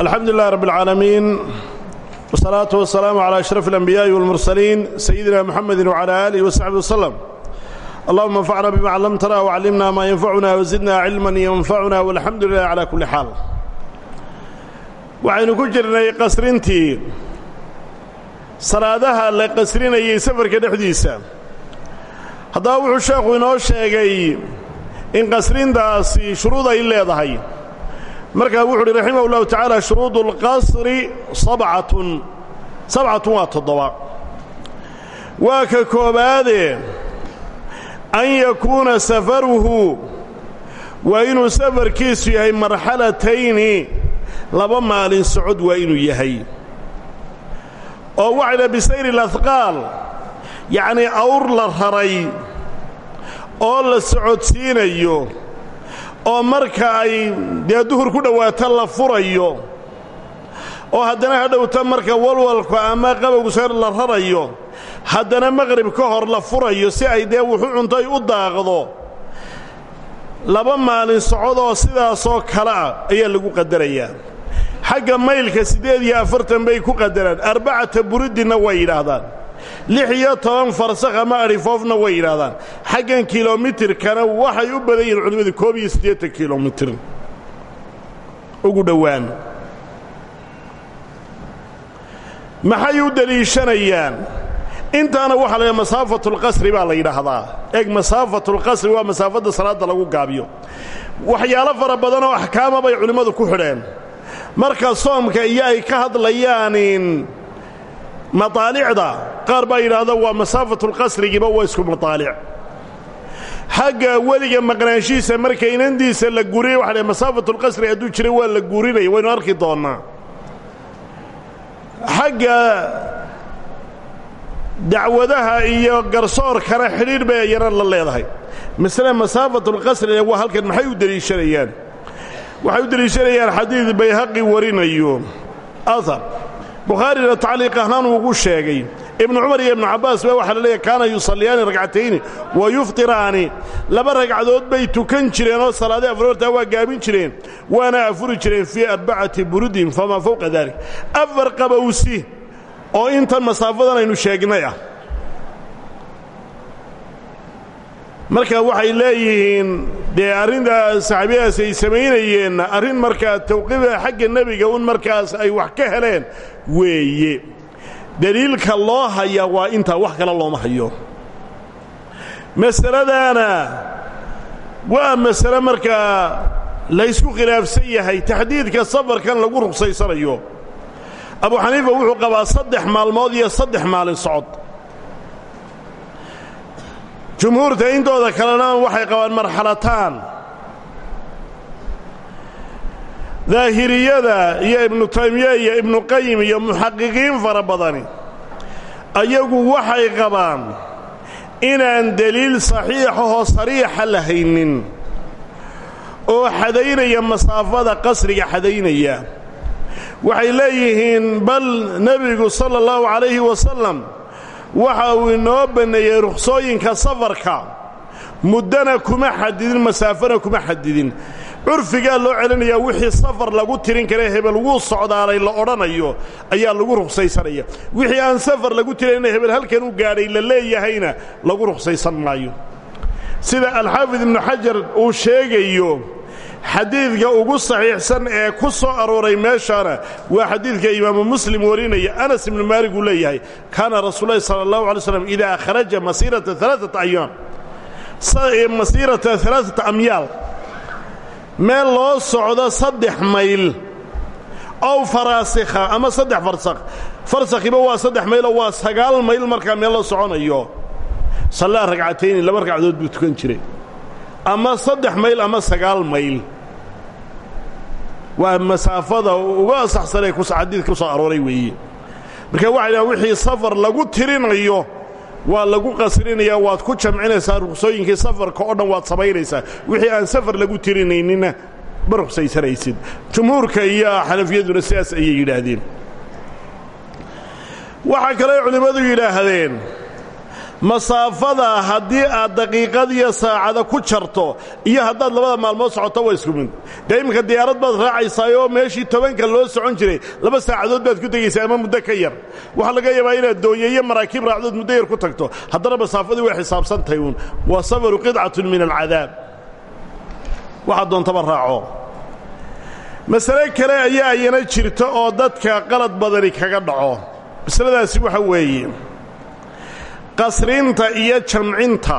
alxamdu lilah rab اlcaalamiin wsalaatu wasalaamu calaa ashraf اlanbiyaa'i walmursaliin sayidina moxamedi wcalaa aalih wasaxbi waslem allahuma anfacna bima callamtana wacallimna maa yanfacuna wasidna cilman yanfacuna walxamdu lilah calaa kulli xaal waxaynu ku jirnay qasrintii. Salaadaha la qasrinayay safarka dhexdiisa. Haddaba wuxuu sheekhu inoo sheegay in qasrintaasi shuruud ay leedahay markaa wuxu uhi raximah ullahu tacaala shuruudu اlqasri sabcatun. Sabcatun waa toddoba. Waa ka koobaade an yakuuna safaruhu waa inuu safarkiisu yahay marxalatayni laba maalin socod waa inuu yahay. Oo waxayna bisayri اlahqaal yacnii awr la raray oo la socodsiinayo oo marka ay dee duhur ku dhowaato la furayo oo haddana hadhowta marka walwalku ama qabowgu sar la rarayo haddana maqrib ka hor la furayo si ay dee wuxu cuntoy u daaqdo laba maalin socodoo sidaasoo kale ah ayaa lagu qadarayaa xagga maylka siddeed iyo afartan bay ku qadaraan. Arbacata buridinna way yidhaahdaan lix iyo toban farsakh ama adhifoofna way yidhaahdaan. Xaggan kilomitirkana waxay u badan yihiin culimmadu koob iyo siddeetan kilomitir ugu dhowaan. Maxay u deliishanayaan intaana waxaa la masaafatulqasri baa la yidhaahdaa. Eeg masaafatulqasri waa masaafadda salaadda lagu gaabiyo. Waxyaalo fara badan oo axkaama bay culimmadu ku xidheen. Marka soomka iyo ay ka hadlayaanin mataalicda qaar baa yidhaahda waa masaafatulqasrigiiba waa isku mataalic xagga weliga maqnaanshihiisa marka inandiisa la guriyey waxa la masaafatulqasri hadduu jiray waa la gurinaya waynu arki doonnaa. Xagga dacwadaha iyo garsoorkana xidhiidh bay ayana la leedahay. Masle masaafatulqasriga waa halkan maxay u deliishanayaan waxay u deliishanayaan xadiid bayhaqi warinayo. Ahar bukhaarina tacliiq ahaan ugu sheegay ibnu cumar iyo ibnu cabbaas ba waxaa la leeyahy kaana yusalliyaani ragcatayni wa yuftiraani. Laba ragcadood bay tukan jireen oo salaadii afarortaa waa gaabin jireen waana afuri jireen fii arbacati burudin famaa fowqa dalik afar qabowsi oo intan masaafadan aynu sheegnay ah. Marka waxay leeyihiin dee arrintaa saxaabiyadaas ay samaynayeen arrin markaa tawqiifa xagga nebiga un markaas ay wax ka heleen weeye. Deliilka loo hayaa waa intaa wax kale looma hayo. Masaladaana waa masale markaa laysku khilaafsan yahay taxdiidka safarkan lagu rugsaysanayo abu xaniifa wuxuu qabaa saddex maalmood iyo saddex maalin socod jumhuurta intooda kalena waxay qabaan marxalataan daahiriyada iyo ibnu taymiya iyo ibnu qayim iyo muxaqiqiin fara badani ayagu waxay qabaan inaan deliil saxiixahoo sariixa la haynin oo xadaynaya masaafada qasriga xadaynaya. Waxay leeyihiin bal nebigu sala allahu calayhi wasalam waxa uu inoo banneeyey ruksooyinka safarka. Muddana kuma xadidin masaafana kuma xadidin. Curfigaa loo celinayaa wixii safar lagu tirin kare hebel wuu socdaalay la odhanayo ayaa lagu ruksaysanaya wixii aan safar lagu tirinna hebel halkan u gaadhay la leeyahayna lagu ruksaysan maayo. Sida alxaafid ibnu xajar uu sheegayo xadiidka ugu saxiixsan ee ku soo arooray meeshaana waa xadiidka imaamu muslim warinaya anas ibnu maalig uu leeyahay kaana rasuululahi sala allahu alay slam idaa kharaja masiirata alaaata ayaam masiirata alaaata meel loo socdo saddex mayl ow faraasikha ama saddex farsakh. Farsakhiba waa saddex mayloo waa sagaal mayl markaa meel la soconayo. Sallaa ragcatayni laba ragcadood buu tukan jiray ama saddex mayl ama sagaal mayl. Waa masaafada uga asaxsanee xadiidka ku soo arooray weeye. Marka waxay dhahan wixii safar lagu tirinayo waa lagu qasrinayaa waad ku jamcinaysaa ruksooyinkii safarka oo dhan waad samaynaysaa wixii aan safar lagu tirinaynina ma ruksaysanaysid jumhuurka iyo xanafiyaduna sidaas ayay yidhaahdeen. Waxaa kaley culimmadu yidhaahdeen masaafada haddii aad daqiiqad iyo saacada ku jarto iyo haddaad labada maalmood socoto waa isku mid. Dee iminka diyaarad baad raacaysaayoo meeshii tobanka loo socon jiray laba saacadood baad ku tegaysaa ama muddo ka yar. Waxaa laga yaabaa inaad doonye iyo maraakiib raacdood muddo yar ku tagto. Haddana masaafadii way xisaabsan tahay uun. Waa safaru qidcatun min alcadaab. Waxaad doontaba raaco. Masale kale ayaa iyana jirta oo dadka qalad badani kaga dhaco. Masaladaasi waxa weeye qasrinta iyo jamcinta.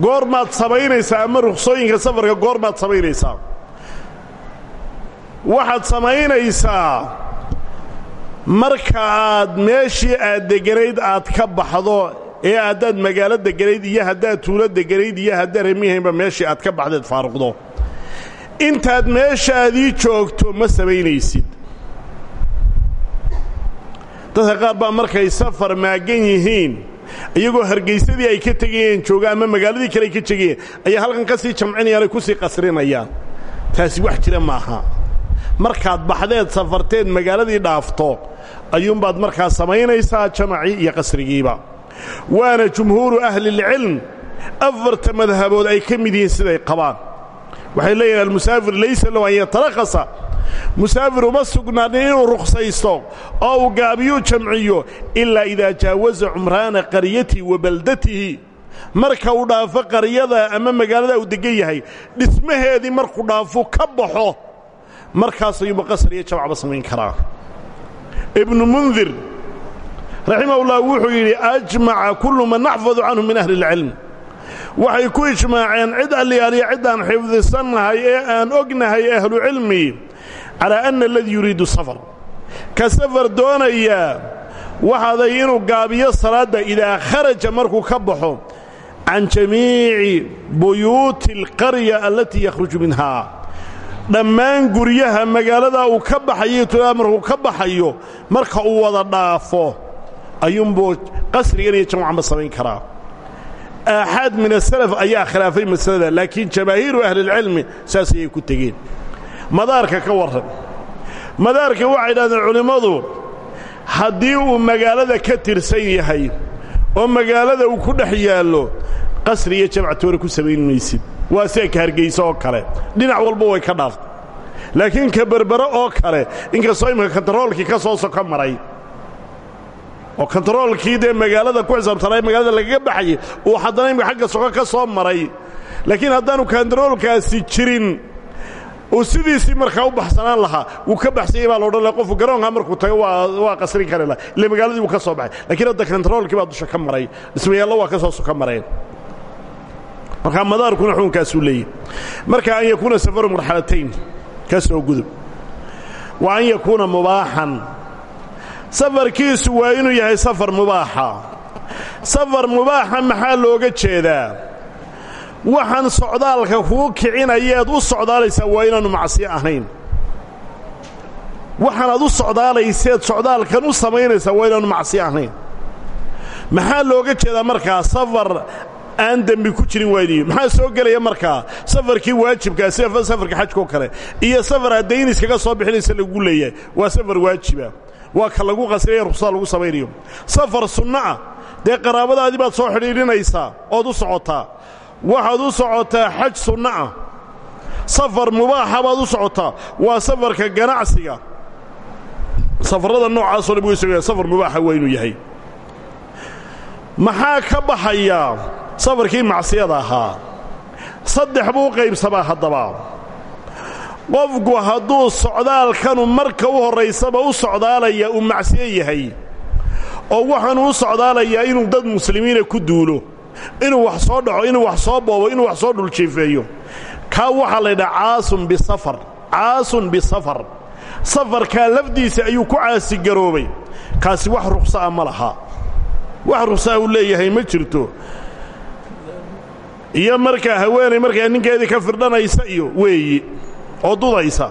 Goormaad samaynaysaa ama ruksooyinka safarka goormaad samaynaysaa. Waxaad samaynaysaa marka aad meeshii aad deganayd aad ka baxdo ee haddaad magaalo deganayd iyo haddaad tuulo deganayd iyo haddaad remihaynba meeshii aad ka baxdeed faaruqdo. Intaad meeshaadii joogto ma samaynaysid dadka qaar baa markay safar maagan yihiin iyagoo hargaysadii ay ka tegayeen joogaan ama magaaladii kale ay ka tegayeen ayaa halkan ka sii jamcinayaan ay ku sii qasrinayaan taasi wax jira maaha markaad baxdeed safarteed magaaladii dhaafto ayuunbaad markaa samaynaysaa jamacii iyo qasrigiiba. Waana jumhuuru ahlilcilm afarta madhabood ay ka mid yihiin siday qabaan waxay leeyihiin almusaafir laysa lahu an yatarakhasa musaafir uma sugnaanin inuu ruksaysto oo uu gaabiyuu jamciyo ilaa idaa jaawaza cumraana qaryatihi wa baldatihi. Marka uu dhaafo qaryada ama magaalada uu degan yahay dhismaheedii markuu dhaafo ka baxo markaas ayuuba qasr iyo jamcba karaa ibnu mundir raximahullah wuxuu yidhi ajmaca kullu man naxfadu canhu min ahli اlcilm waxay ku ijmaaceen cid alliyaaliya ciddaan xifdisannahay ee aan ognahay ahlucilmi calaa anna aladii yuriidu safar. Ka safar doonayaa waxaaday inuu gaabiyo salaadda idaa kharaja markuu ka baxo can jamiici buyuuti alqarya allatii yakhruju minhaa dhammaan guryaha magaaladaa uu ka baxayo tulaa markuu ka baxayo marka uu wada dhaafo ayuunbuu qasrigan iyo jamcanba samayn karaa aaxaad min asalaf ayaa khilaafay masalada laakiin jamaahiiru ahlilcilmi saas ayay ku tegeen madaarka ka warran madaarka waxay idhahdeen culimmadu haddii uu magaalada ka tirsan yahay oo magaalada uu ku dhex yaallo qasri iyo jamcatoore ku samayn maysid waa sida ka hargayso oo kale dhinac walba way ka dhaaftay laakiin ka oo kale inkastoo imika kontaroolkii ka soo soko maray oo kontaroolkii dee magaalada ku xisaabtanay magaalada lagaga baxayay uu haddana imika xagga soko ka soo maray. Laakiin haddaanu kontaroolkaasi jirin uu sidiisii markaa u baxsanaan lahaa wuu ka baxsanyay baa laodhan laha qofku garoonka markuu tago waa qasrin kari laha ille magaaladii wuu ka soo baxay. Lakiin hadda kontaroolkii baa dusha ka maray dhismayaallo waa ka soo soka mareen. Markaa madaarkuna xukunkaasuu leeyahy marka an yakuuna safaru marxalatayn ka soo gudub. Wa an yakuuna mubaaxan safarkiisu waa inuu yahay safar mubaaxa. Safar mubaaxa maxaa looga jeedaa? Waxaan socdaalka kuu kicinayeed u socdaalaysaa waa inaannu macsiyo ahayn. Waxaanaad u socdaalayseed socdaalkan u samaynaysaa waa inaannu macsiyo ahayn. Maxaa looga jeedaa markaa? Safar aan dembi ku jirin waaydiyo maxaa soo gelaya markaa? Safarkii waajibkaa sida safarka xajkaoo kale. Iyo safar haddayn iskaga soo bixinaysa lagu leeyahay. Waa safar waajiba waa ka lagu qasriya ruksada lagu samaynayo. Safar sunno ah. Dee qaraabadaadii baad soo xidhiidhinaysaa ood u socotaa. Waxaad u socotaa xaj sunno ah. Safar mubaaxa baad u socotaa. Waa safarka ganacsiga. Safarrada noocaasoo dhan wuu safar mubaaxa waa inuu yahay. Maxaa ka baxaya safarkii macsiyada ahaa? Saddex buu qaybsamaa haddaba qofku hadduu socdaalkanu marka u horraysaba u socdaalaya uu macsiyo yahay oo waxaanuu u socdaalayaa inuu dad muslimiina ku duulo inuu wax soo dhaco inuu wax soo boobo inuu wax soo dhuljiifeeyo kaa waxaa la ydhaha caasun bisafar caasun bisafar. Safarkaa lafdiisa ayuu ku caasigaroobay kaasi wax ruqsa'a ma laha. Wax ruqsa'a uu leeyahay ma jirto. Iyo markaa haweenay markaa ninkeedii ka firdhanaysa iyo weeyi oo dudaysa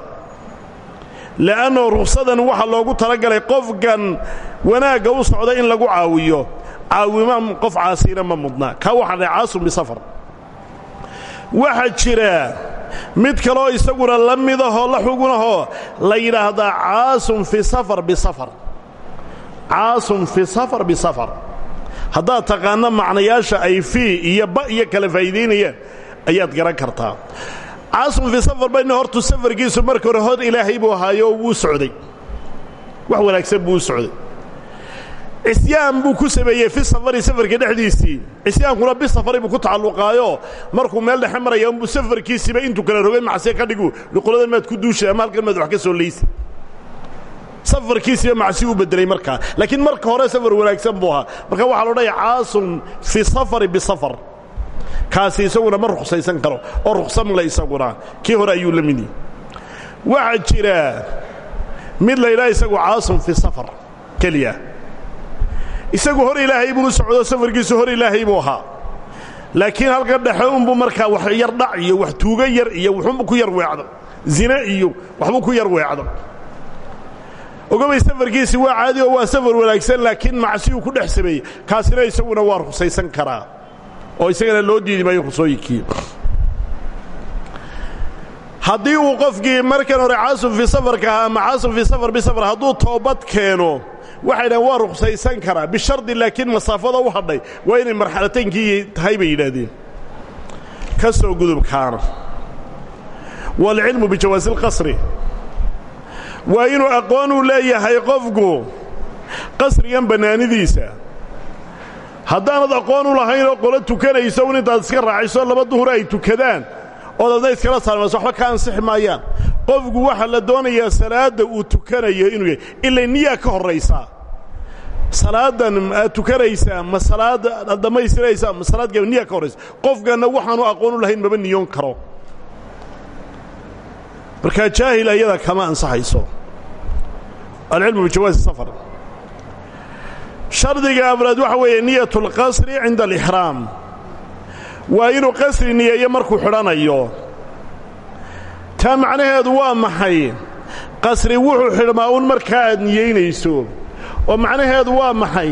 le'annoo ruqsadan waxaa loogu talagalay qofkan wanaagga u socda in lagu caawiyo. Caawima qof caasiina ma mudnaa. Kaa waxaa dhahay caasun bisafar waxaa jira mid kaloo isaguna la midahoo la xugunahoo la yidhaahdaa caasun fi safar bisafar caasun fi safar bisafar haddaad taqaanno macnayaasha ay fii iyo ba iyo kala faa'iidaynayaan ayaad garan kartaa caasun fii safar bayna hortu safarkiisu marka hore hor ilaahay buu ahaayo wuu socday. Wax wanaagsan buu u socday. Cisyaan buu ku sameeyey fi safari safarka dhexdiisii. Cisyaankuna bisafari buu ku tacalluqaayo. Markuu meel dhexe maraya unbuu safarkiisiiba intuu kala rogay macsiya ka dhigu liqoladan maad ku duushay ama halkan maad wax ka soo leysa safarkiisiiba macsi u beddelay markaa. Laakiin marka hore safar wanaagsan buu ahaa. Marka waxaa lo dhaya caasun fi safari bisafar kaasi isaguna ma ruksaysan karo oo ruksamle isaguna. Kii hore ayuu la mid yihi waxaa jira mid la ydhaha isagu caasun fi safar keliya. Isagu hor ilaahay buu u socdo safarkiisu hor ilaahay buu ahaa. Laakiin halka dhexe unbuu markaa wax yar dhac iyo wax tuugo yar iyo wuxuunbu ku yar weecdo. Zine iyo waxbuu ku yar weecdo. Ogobay safarkiisi waa caadi oo waa safar wanaagsan laakiin macsiyuu ku dhex sameeyey kaasina isaguna waa ruksaysan karaa oo isagana loo diidi maayo rusooyinkii haddii uu qofkii markan hore caasun fii safarka ama caasun fii safar bisafar hadduu toobad keeno waxay dhahen waa ruksaysan karaa bishardi laakiin masaafada u hadhay waa inay marxalataynkii tahay bay yidhaahdeen. Ka soo gudubkaana waalcilmu bijawaasi اlqasri waa inuu aqoon u leeyahay qofku qasrigan bannaanidiisa haddaanad aqoon u lahayn oo qolo tukanayso un intaad iska raaciso laba duhur ay tukadaan ood adna iskala saalmayso waxba ka ansixi maayaan. Qofku waxaa la doonayaa salaadda uu tukanayo inuu yahay ilay niyaa ka horraysaa. Salaadan aad tukanaysaa ma salaad aad dhammaystiraysaa ma salaad gaba niyaa ka horraysa. Qofkanna waxaanu aqoon u lahayn maba niyoon karo. Markaa jaahil ayada kama ansaxayso alcilmu bijawaasi safar shardiga afraad waxa weeye niyat اlqasri cinda alixraam waa inuu qasri niyeeyo markuu xidhanayo. Taa macnaheedu waa maxay? Qasri wuxuu xidhmaa un markaa aad niyeynayso. Oo macnaheedu waa maxay?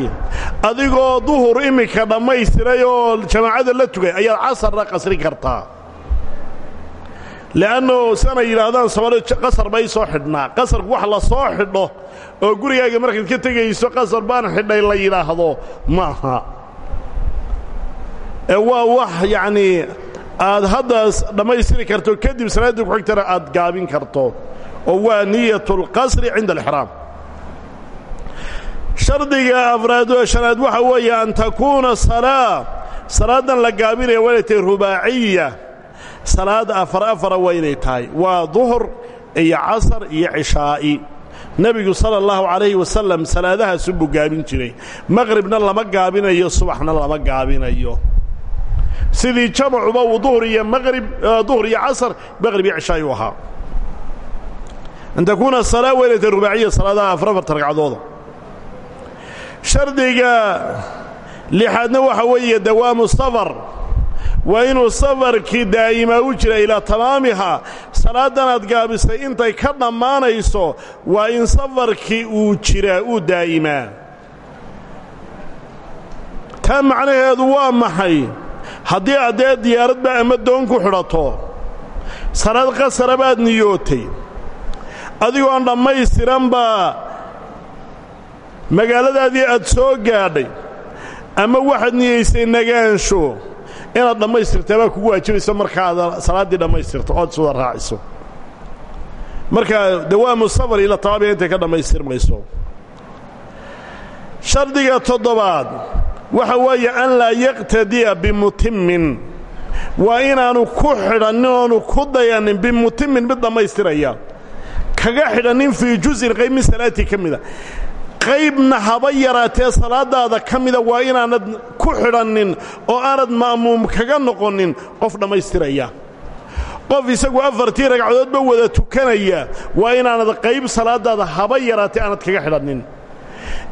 Adigoo duhur iminka dhammaystiray oo jamaacada la tugay ayaad casarna qasri kartaa le'anno sanay yidhaahdaan soomaalidu qasar bay soo xidhnaa qasarku wax la soo xidho oo gurigaaga markaad ka tegayso qasar baan xidhay la yidhaahdo ma aha wax yacnii aad haddaas dhammaystiri karto kadib salaaddii ku xigtana aad gaabin karto oo waa niyat اlqasri cinda alixraam shardiga afraadoo shanaad waxa weeye an salaa salaaddan la gaabinaya waa inay tahay salaad afar afara waa inay tahay. Waa duhur iyo casar iyo cishaa'i. Nebigu sala allahu calayhi wasalam salaadahaasunbuu gaabin jiray. Maqribna lama gaabinayo subaxna lama gaabinayo. Sidii jamacuba uu duhur iyo maqrib duhur iyo casar maqrib iyo cishaa'i u ahaa. An takuuna salaa rubaaciya salaadaha afar afarta ragcadooda shardiga lixaadna waxa weeye dawaamu safar waa inuu safarkii daa'imaa u jira ilaa tamaamihaa salaadan aad gaabisay intay ka dhammaanayso waa in safarkii uu jiraa uu daa'imaa taa macnaheedu waa maxay? Haddii addee diyaaradba ama doon ku xidhato salaad qasara baad niyootay. Adigoo aan dhammaystiranbaa magaaladaadii aad soo gaadhay ama waxaad niyeysay nagaansho inaad dhammaystirtaa baa kugu waajibaysa markaad salaaddii dhammaystirto ood iswada raaciso. Marka dawaamu safar ila intay ka dhammaystirmayso shardiga toddobaad waxa weeye an laa yaqtadiya bimutimmin. Waa inaanu ku xidhannin ku dayanin bimutimmin mid kaga xidhannin fii juz'in qayb min salaatii ka qaybna haba yaraatee salaadaada ka mida waa inaanad ku xidhannin oo aanad ma'muum kaga noqonin qof dhammaystiraya. Qof isagu afartii ragcadoodba wada tukanaya waa inaanad qayb salaadaada haba yaraatee aanad kaga xidhannin.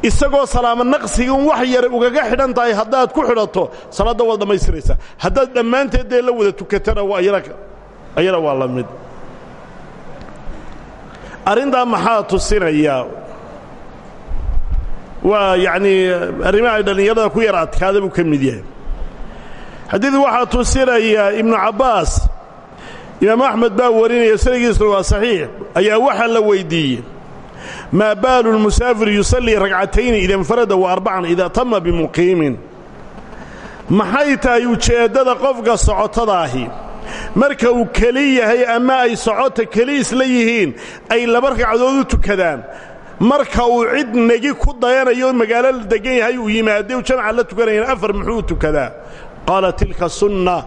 Isagoo salaamo naqsigan wax yare ugaga xidhan tahay haddaad ku xidhato salaadda waad dhammaystiraysaa. Haddaad dhammaanteed dee la wada tukatana ayana waa la mid. Arrintaa maxaa tusinaya waa yacnii arrimaha dhallinyarada ku yar adkaada buu ka mid yahay. Xadiidku waxaa tusinaya ibnu cabbaas imaam axmed baa warinaya sanagiisuna waa saxiix ayaa waxaa la weyddiiyey maa baalu lmusaafir yusallii ragcatayni ida infarada wa arbacan idaa tama bimuqiimin maxay tahay ujeeddada qofka socotadaahi? Marka uu keli yahay ama ay socota keli isla yihiin ay laba ragcadood u tukadaan marka uu cid negi ku dayanayo magaalo la degan yahay uu yimaade u jamca la tukanayan afar muxuu tukadaa. Qaala tilka sunna.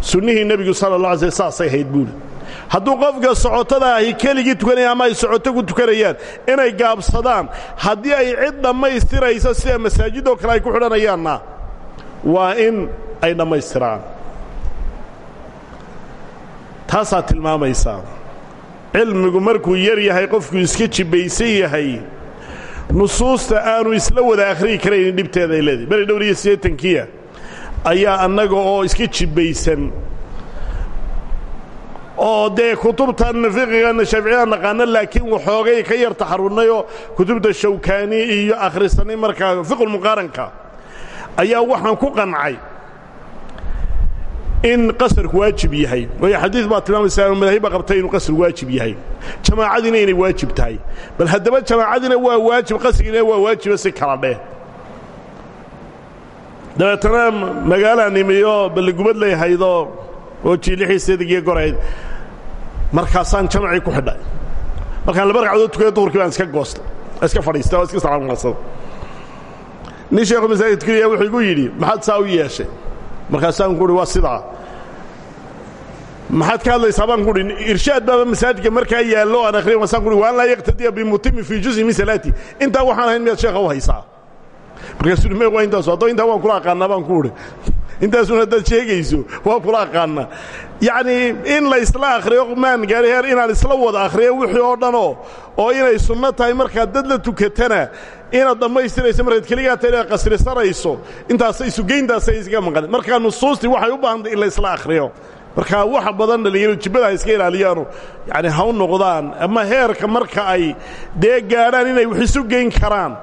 Sunnihii nebigu sala allah alay saasay ahayd buuli hadduu qofka socotada ahi keligii tukanaya ama ay socoto ku tukanayaan inay gaabsadaan haddii ay cid dhammaystiraysa sida masaajidoo kale ay ku xidhanayaanna waa in ay dhammaystiraan. Taasaa tilmaamaysaa cilmigu markuu yar yahay qofku iska jibbaysan yahay. Nusuusta aanu isla wada akhriyi karaynin dhibteeda ay leedahay beri dhowr iyo ayaa annaga oo iska jibbaysan oo dee kutubtan fiqiganna shaaficiyada naqaano laakiin waxoogay ka yar taxarunnayoo kutubta shawkaani iyo akhrisanay markaa fiqulmuqaaranka ayaa waxaan ku qancay in qasarku waajib yahay. Waayo xadiid baa tilmaamaysaa madaahib baa qabtay inuu qasar waajib yahay. Jamaacadiina inay waajib tahay. Bal haddaba jamaacadiina waa waajib qasrigiina waa waajiba si kala dheh dabeetana magaalaan imiyo balligubad lay haydo oo jiilixiiseedigiyo gorayd markaasaan jamacii ku xidhay. Markaan laba ragcadood tukada duhurkii baan iska goostay iska fadhiistay oo iska salaamqadsada nin sheekhu masaajidkaiya wuxuu igu yidhi maxaad saa u yeeshay markaasaan ku uhi waa sidaa. Maxaad ka hadlaysaa baan kuuhi irshaad baaba masaajidka markaa yaallo aan akhriyan wasaan kuuhi waan laa yaqtadiya bimutimi fii juzin min salaati. Intaa waxaan ahayn miyaad sheekha u haysaa? Markaasuu uhi me waa intaasu haddoo intaa waan kula aqaanaa baan ku uhi intaasuna haddaad sheegayso waa kula aqaanaa. Yacnii in la isla akhriyo maan gaari heer inaan isla wada akhriyo wixii oo dhanoo oo inay sunno tahay markaad dad la tukatana inaad dhammaystirayso markaad keligaa ta inaad qasrisanayso intaasay sugeyntaasay iskaga maqan. Markaa nusuustii waxay u baahantay in la isla akhriyo. Markaa waxa badan dhalinyaro jibbada ha iska ilaaliyaanu. Yacni ha noqdaan ama heerka marka ay dee inay wax isu geyn karaan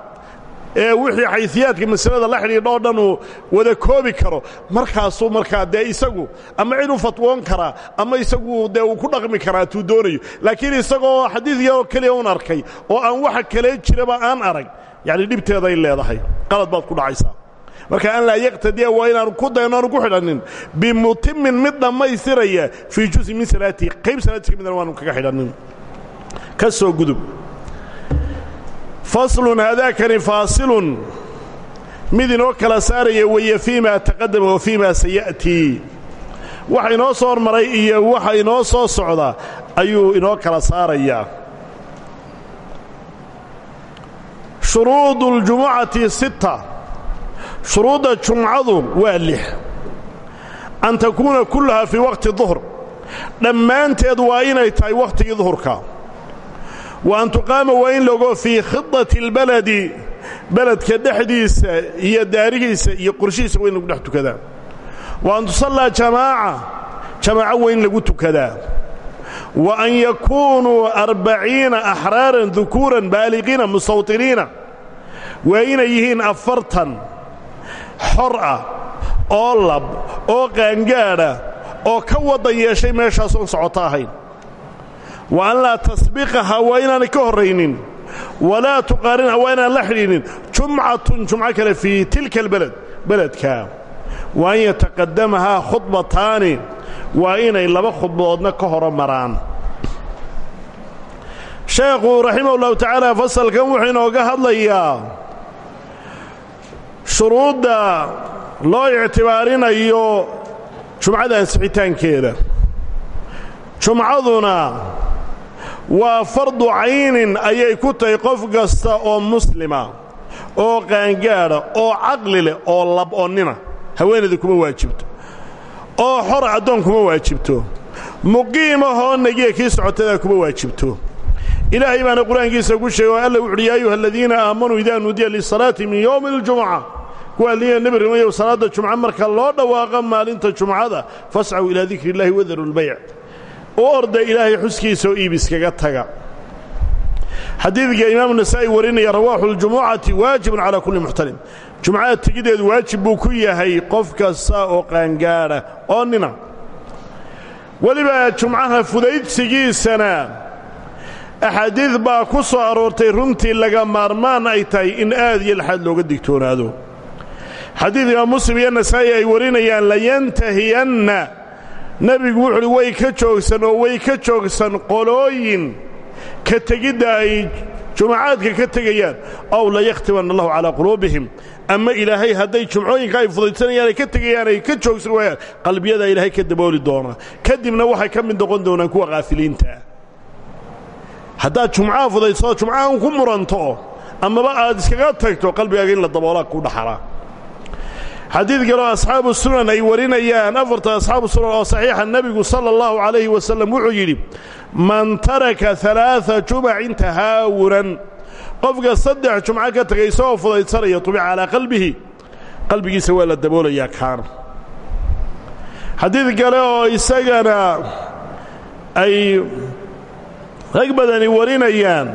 ee wixii xaysiyaadka masalada la xidhiidha oo dhan uu wada koobi karo. Markaasuu markaa dee isagu ama cid u fatwoon karaa ama isagu dee uu ku dhaqmi karaa tuu doonayo. Laakiin isagoo xadiid yaroo keliya un arkay oo aan waxa kale jiraba aan arag yacni dhibteeday leedahay. Qalad baad ku dhacaysaa. Marka an laa yaqtadiya waa inaanu ku dayno aanu ku xidhannin. Bimutimin mid dhammaystiraya fii juزin min salaatihi qayb salaadis ka waanu kaga xidhannin. Ka gudub faslun haadaakani faasilun mid inoo kala saaraya weeye fii ma taqadama wa fii ma saya'tii waxa inoo soo hormaray iyo waxa inoo soo socda ayuu inoo kala saarayaa shuruudu اljumucati sitta shuruudda jumcadu waa lix an takuuna kullahaa fii waqti duhr dhammaanteed waa inay tahay wakhtigii duhurka wa an tuqaama waa in lago fii khidati اlbaladi beledka dhexdiisa iyo daarihiisa iyo qorshihiisa waa in lagu dhex tukadaa wa an tusallaa jamaaca jamaaco waa in lagu tukadaa wa an yakuunuu arbaciina axraaran dukuuran baaliqiina mustawطiniina waa inay yihiin afartan xor ah oo lab oo qaangaadha oo ka waddan yeeshay meeshaas oon socoto ahayn wa an laa tasbiqaha waa inaanay ka horraynin walaa tuqaarinha waa inaan la xidhiinin jumcatun jumco kale fii tilka albaled beledka wa an yataqadamahaa khudbataani waa inay laba khudbadoodna ka horo maraan sheekhu raximah ullahu tacaala fasalkan wuxuu inooga hadlayaa shuruudda loo ictibaarinayo jumcada ansixitaankeeda jumcaduna waa fardu caynin ayay ku tahay qof kasta oo muslima oo qaangaadha oo caqli leh oo lab oo nina haweenayda kuma waajibto. Oo xor addoon kuma waajibto. Muqiimahoo negiya kii socotadaa kuma waajibto. Ilaahay baana qur'aankiisa ku sheegay oo alla wuxuuhi yaa ayuha aladiina aamanuu idaa nuudiya lisalaati min yowmi اljumuca kuwa alliya nebi rimayow salaadda jumca marka loo dhawaaqa maalinta jumcada fascaw ilaa dikri illahi wadaru lbayc u orda ilaahay xuskiisa oo iibiskaga taga. Xadiidka imaamu nasaa'i warinaya rawaaxu اljumucati waajibun calaa kulli muxtalim jumcada tegideedu waajib buu ku yahay qof kasta oo qaangaadha oo nina. Weliba jumcaha fudaydsigiisana axaadiid baa ku soo aroortay runtii laga maarmaan ay tahay in aad iyo laxaad looga digtoonaado. Xadiid imaam muslim iyo nasaa'i ay warinayaan layantahiyanna nebigu wuxuuhi way ka joogsan oo way ka joogsan qolooyin ka tegidda ay jumacaadka ka tegayaan. Ow layakhtibanna allahu calaa quluubihim. Ama ilaahay hadday jumcooyinka ay fudaysanayaan ay ka tegayaan ay ka joogsan waayaan qalbiyadaa ilaahay ka dabooli doona. Kadibna waxay ka mid noqon doonaan kuwa kaafiliintaa haddaad jumcaha fudayso jumcahan ku muranto amaba aad iskaga tagto qalbigaaga in la daboolaa ku dhaxalaa xadiid kaloo asxaabu sunan ay warinayaan afarta asxaabu sunan oo saxiixa nebigu sala allahu calayhi wasalam wuxuu yidhi man taraka alaaa jumacin tahaawunan qofka saddex jumco ka tagay isagoo fudaysanaya tubica calaa qalbihi qalbigiisa waa la daboolayaa kaana. Xadiid kale oo isagana ay rag badani warinayaan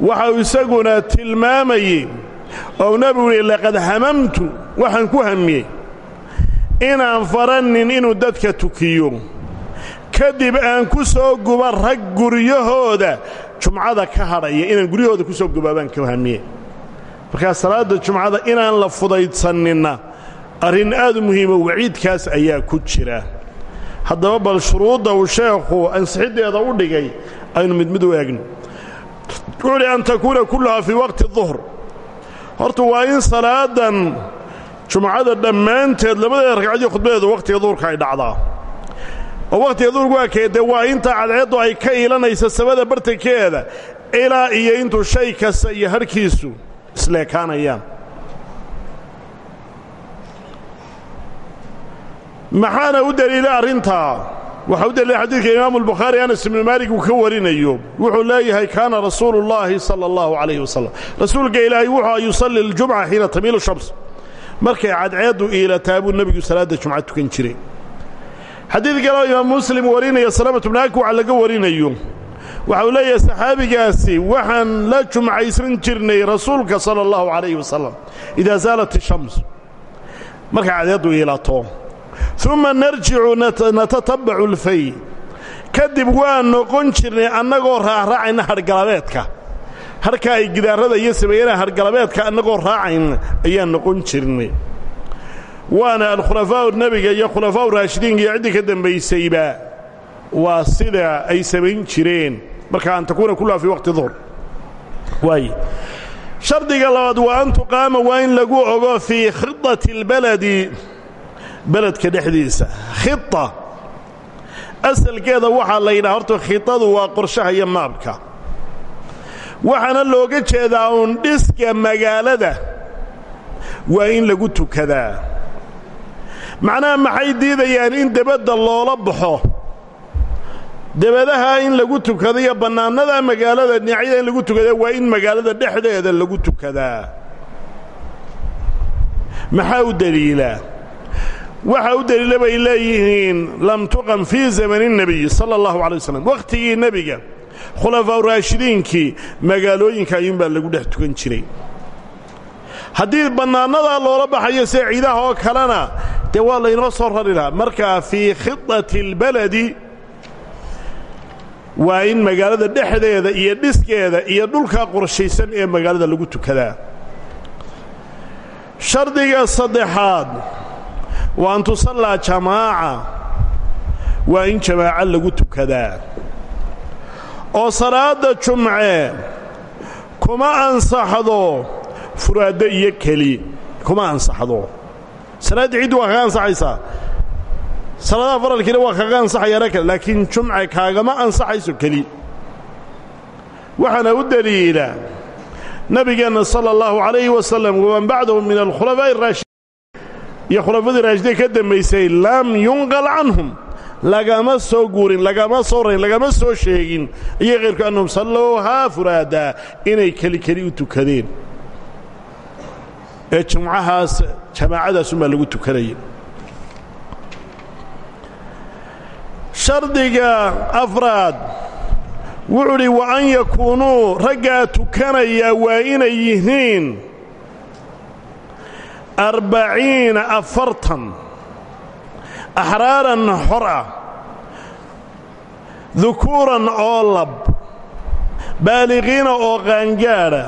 waxau isaguna tilmaamayey oo nebigu yihi laqad hamamtu waxaan ku hamiyey inaan faranin inuu dadka tukiyo. Kadib aan ku soo guba rag guryahooda jumcada ka hadhaya inaan guryahooda ku soo gubaa baan ka hamiye markaa salaadda jumcada inaan la fudaydsanninna arrin aad u muhiimo waciidkaas ayaa ku jira. Haddaba bal shuruudda uu sheekhu ansixiddeeda u dhigay aynu mid mid u an takuuna kulluhaa fii waqti duhr horta waa in salaadan jumcada dhammaanteed labadeeda ragcadii khudbadeedu wakhtiga duhurka ay dhacdaa. Oo wakhtiga duhurku waa keedee waa inta cadceeddu ay ka iilanaysa samada bartankeeda ilaa iyo intuu shay kasta iyo harhkiisu isleekaanayaan maxaana u deliila arrintaa waxaa u deliila xadiidka imaamu albukhaari anas ibnu maalik uu ka warinayo. Wuxuu leeyahay kaana rasuulu llaahi sala allahu calayhi wasalam rasuulka ilaahay wuxuu yusalli ljumca xiina tamiilu shams. Markay cadceeddu iilataa buu nebigu salaadda jumca tukan jiray. Xadiid kaleo imaam muslim warinaya salaamatu bni akwac laga warinayo. Waxa uu leeyahay saxaabigaasi waxaan la jumcaysan jirnay rasuulka sala allahu calayhi wasalam idaa saalat ishams markay cadceeddu iilato uma narjicu natatabacu lfay kadib waa noqon jirnay annagoo raacraacayna harhgalabeedka harka ay gidaarada iyo sameeyana harhgalabeedka annagoo raacayna ayaan noqon jirnay. Waana alkhulafaa'u nebiga iyo khulafaa'u raashidiinka iyo ciddii ka dambaysayba waa sida ay samayn jireen. Marka an takuuna kulluha fii waqti duhr waay. Shardiga labaad waa an tuqaama waa in lagu ogo fii khidati اlbaladi beledka dhexdiisa. Khita. Asalkeeda waxaa la yidhaha horta khitadu waa qorshaha iyo maabka. Waxaana looga jeedaa uun dhiska magaalada waa in lagu tukadaa. Macnaha maxay diidayaan in debadda loola baxo? Debadaha in lagu tukado iyo bannaanada magaalada dhinacyada in lagu tukada waa in magaalada dhexdeeda lagu tukadaa. Maxaa u deliilaa waxaa u deliila bay leeyihiin lam tuqam fii zamani nebiy sala allahu alay waslm wakhtigii nebiga khulafaau raashidiinkii magaalooyinka ayuunbaa lagu dhex tugan jiray. Haddii bannaanadaa loola baxayo sida ciidaha oo kalena dee waa laynoo soo rari marka markaa fii khidati albaladi waa in magaalada dhexdeeda iyo dhiskeeda iyo dhulka qorshaysan ee magaalada lagu tukadaa. Shardiga saddexaad wa an tusallaa jamaaca. Waa in jamaaco lagu tukadaa. Oo salaadda jumce kuma ansaxdo furaaddo iyo keli. Kuma ansaxdo. Salaadda ciiddu waa kaga ansaxaysaa. Salaadaha faralkiina waa kaga ansaxayaana kale laakiin jumce kaagama ansaxayso keli. Waxaana u deliila nabigeenna sala allahu calayhi wasalam waman bacdahu min alkhulafaa'i araashidiin iyo khulafadii raashidiin ka dambaysay lam yunqal canhum. Lagama soo guurin lagama soo rayn lagama soo sheegin. Iyo kayrku annahum sallowhaa furaadaa inay keli keli u tukadeen. Ee jumcahaas jamaacadaasunbaa lagu tukanaya shardiga afraad wuxuu wa an yakuunuu raggaa tukanaya waa inay yihiin arbaciina afartan axraaran xor ah dukuuran oo lab baaliqiina oo qaangaadha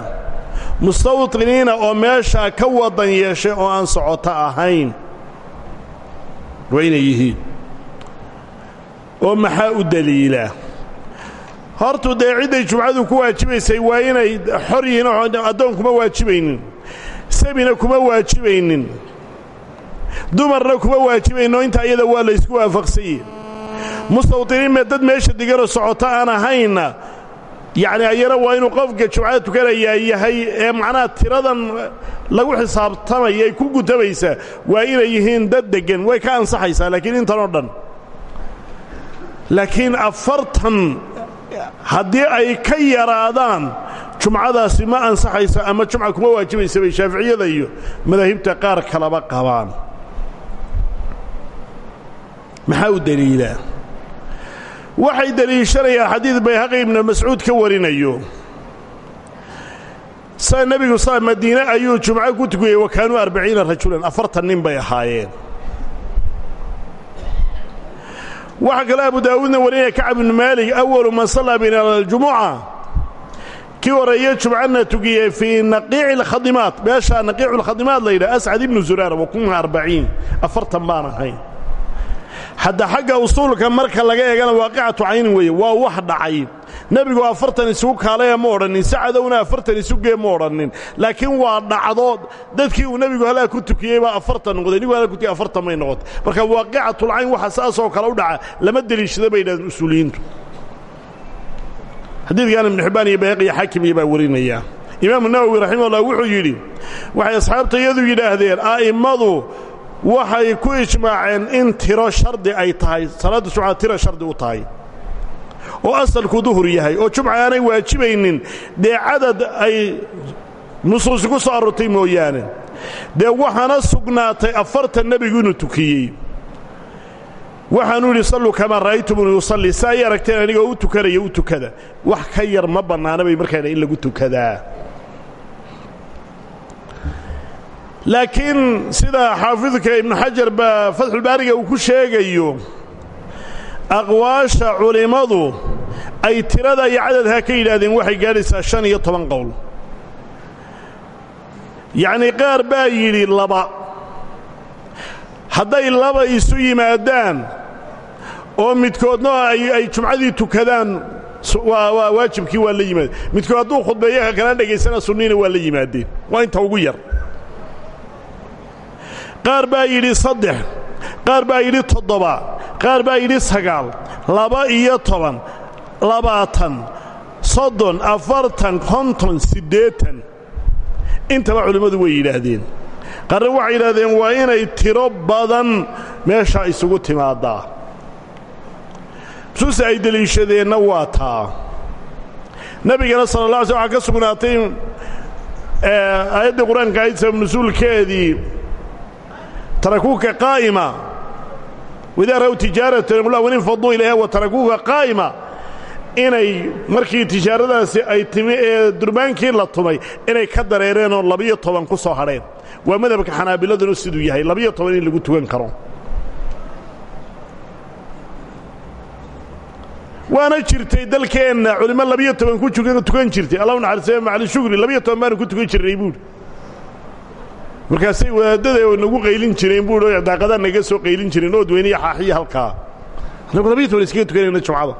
mustawطiniina oo meeshaa ka wadan yeeshay oo aan socoto ahayn waa inay yihiin oo maxaa u daliila hortu dee cidday jumcadu ku waajibaysay waa inay xor yihiin oo addoon kuma waajibaynin sabina kuma waajibaynin. Dumarna kuma waajibaynin oo intaa iyada waa laysku waafaqsanye mustawطiniin dad meesha diganoo socoto aan ahaynna yacni ayana waa inuu qofka jumcada tukanayaa yahay ee macnaha tiradan lagu xisaabtamaya ay ku gutamaysaa waa inay yihiin dad deggan. Way ka ansaxaysaa laakiin intan oo dhan. Laakiin afartan haddii ay ka yaraadaan jumcadaasi ma ansaxayso ama jumca kuma waajibaysa bay shaaficiyada iyo madaahibta qaar kalaba qabaan. Maxaa u deliilaa waxay deliishanayaan xadiid bayhaqi ibnu mascuud ka warinayo. Saa nebigu saa madiine ayuu jumco ku tukiyey wa kaanuu arbaciina rajulan. Afartan nin bay ahaayeen. Waxaa kaloo abu daawuudna warinaya kacab ibnu maalig awalu man sallaa bina aljumuca kii horeeye jumcana tukiyey fii naqiici alkhadimaat meeshaa naqiicu lkhadimaat la yidhaha ascad ibnu zuraar wa kunha arbaciin. Afartan baan ahayn. Hadda xagga usuulka marka laga eegana waaqicatu caynin weeye waa wax dhacay. Nebigu afartan isugu kaalaya ma odhannin si cadowna afartan isugee ma odhannin laakiin waa dhacdo dadkii uu nebigu halaa ku tukiyey baa afartan noqday nigu halaa ku tukiyey afartan may noqotay. Marka waaqicatulcayn waxa saasoo kale u dhaca lama deliishada bay yidhahdeen usuuliyiintu xadiidkan ibnu xibbaan iyo bayhaq iyo xaakim iyo baa warinaya. Imaamu nawowi raximahullah wuxuu yidhi waxay asxaabta iyadu yidhaahdeen a'immadu waxay ku ijmaaceen in tiro shardi ay tahay salaadda jumcada tiro shardi u tahay. Oo asalku duhur yahay oo jumca aanay waajibaynin dee cadad ay nusuusi ku soo aroortay mooyaane. Dee waxaana sugnaatay afartan nebigu inuu tukiyey waxaanuu yidhi salluu kamaa ra'aytumuni yusallii si ay aragteen u tukanaya u tukada. Wax ka yar ma bannaana bay markaana in lagu tukadaa. Laakiin sida xaafidka ibnu xajar baa fatxulbaariga uu ku sheegayo aqwaasha culimmadu ay tirada iyo cadadhaa ka yidhaahdeen waxay gaadhaysaa shan qowl. Yacnii qaar baa yidhi laba hadday laba isu yimaadaan oo midkoodna ay jumcadii tukadaan waa waajibkii waa la yimaadeen. Midkood hadduu khudbeeyo ka kalena dhegaysana sunniina waa la yimaadeen. Waa inta ugu yar. Qaar baa yidhi saddex qaar baa yidhi toddoba qaar baa yidhi sagaal laba iyo toban labaatan soddon afartan konton siddeetan. Intaba culimmadu way yidhaahdeen qaarna waxay yidhahdeen waa inay tiro badan meesha isugu timaaddaa. Xusuusta ay deliishadeenna waa taa. Nebigana sala alla alay sl waxaa ka sugnaatay aayaddii qur'aanka ayd sabab nusuulkeedii tarakuuka qaa'ima. Waidaa ra'w tijaaratan qul infaduu ilayha wa tarakuuka qaa'ima inay markii tijaaradaasi ay timi ee durbaankii la tumay inay ka dareereenoo labiyo toban ku soo hadheen. Waa madhabka xanaabiladuna siduu yahay labiyo toban in lagu tukan karo. Waana jirtay dalkeenna culimmo labiyo toban ku tukan jirtay. Allah naxariisee macali shugri labiyo toban baanu ku tukan jirnay buuhi markaasay wadaadada nagu qaylin jireen buuhi oo daaqadaa naga soo qaylin jireen ood weyniya xaaxiya halkaa. Annagu labiyo toban iskaga tukanayna jumcada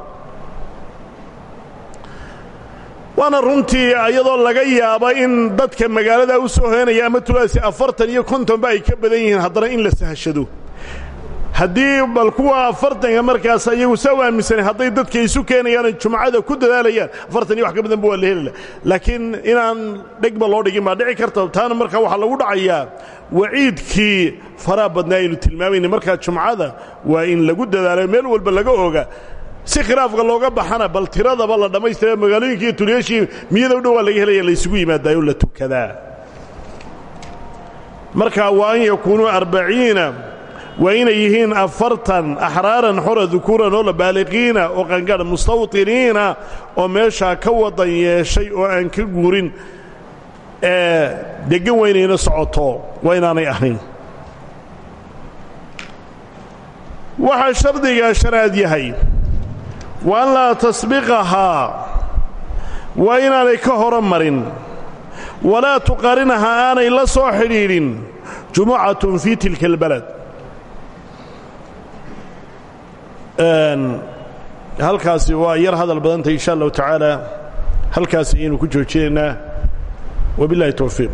waana runtii iyadoo laga yaaba in dadka magaalada u soo hoyanaya ama tulaasi afartan iyo kontonba ay ka badan yihiin haddana in la sahashado. Haddii bal kuwa afartanka markaas iyagu saa u aaminsanay hadday dadka isu keenayaan jumcada ku dadaalayaan afartan iyo wax ka badanba waa la helila laakiin inaan dhegba loo dhigin baa dhici karta. Taana markaa waxaa lagu dhacayaa waciidkii faraha badnaa aynu tilmaamayna markaa jumcada waa in lagu dadaalo meel walba laga oga si khilaafka looga baxana bal tiradaba la dhammaystira magaalooyinka iyo tuliyaashii miyada u dhow waa laga helaya laysugu yimaadaayoo la tukadaa. Marka waa an yakuunuu arbaciina waa inay yihiin afartan axraaran xora dukuuran oo la baaliqiina oo qangadha mustawطiniina oo meeshaa ka wadan yeeshay oo aan ka guurin deggan weynayna socoto waa inaanay ahayn. Waxaa shardiga shanaad yahay wa an laa tasbiqahaa. Waa inaanay ka horo marin walaa tuqarinaha aanay la soo xidhiidhin. Jumucatun fii tilka albalad. Halkaasi waa yar hadal badantay insha allahu tacaala. Halkaasi ayaynu ku joojinaynaa wabillahi towfiiq